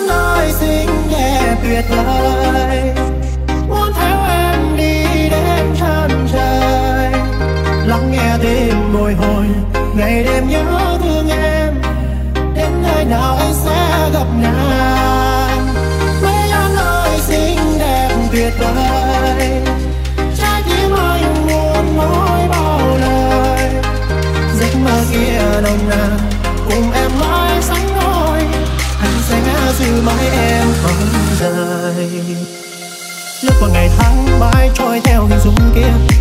nơi xinh đẹp tuyệt vời. Muốn theo em đi đến chân trời. Lắng nghe tim bồi hồi, ngày đêm nhớ thương em. Đến nơi nào anh sẽ gặp nàng? Mấy an ơi xinh đẹp tuyệt vời. đời lướt qua ngày tháng mãi trôi theo hình dung kia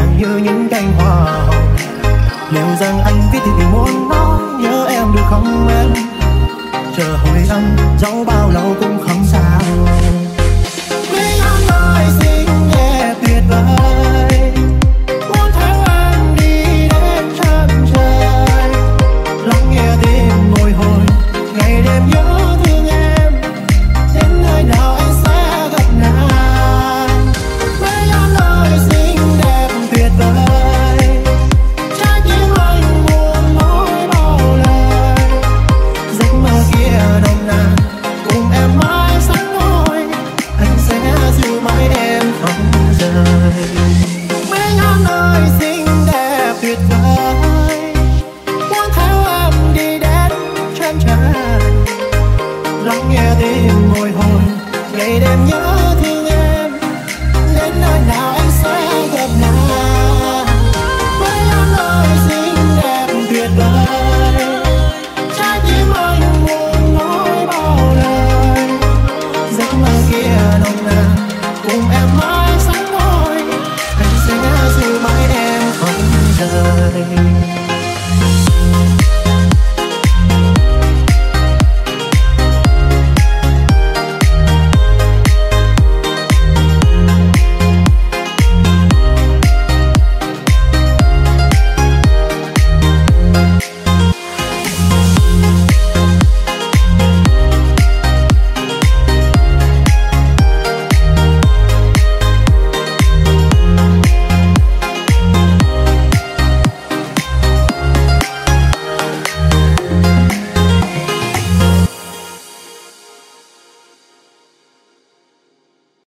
nàng như những cánh hoa hồng liệu rằng anh viết thì tình muốn nói nhớ em được không em? Chờ hồi âm dẫu bao lâu cũng không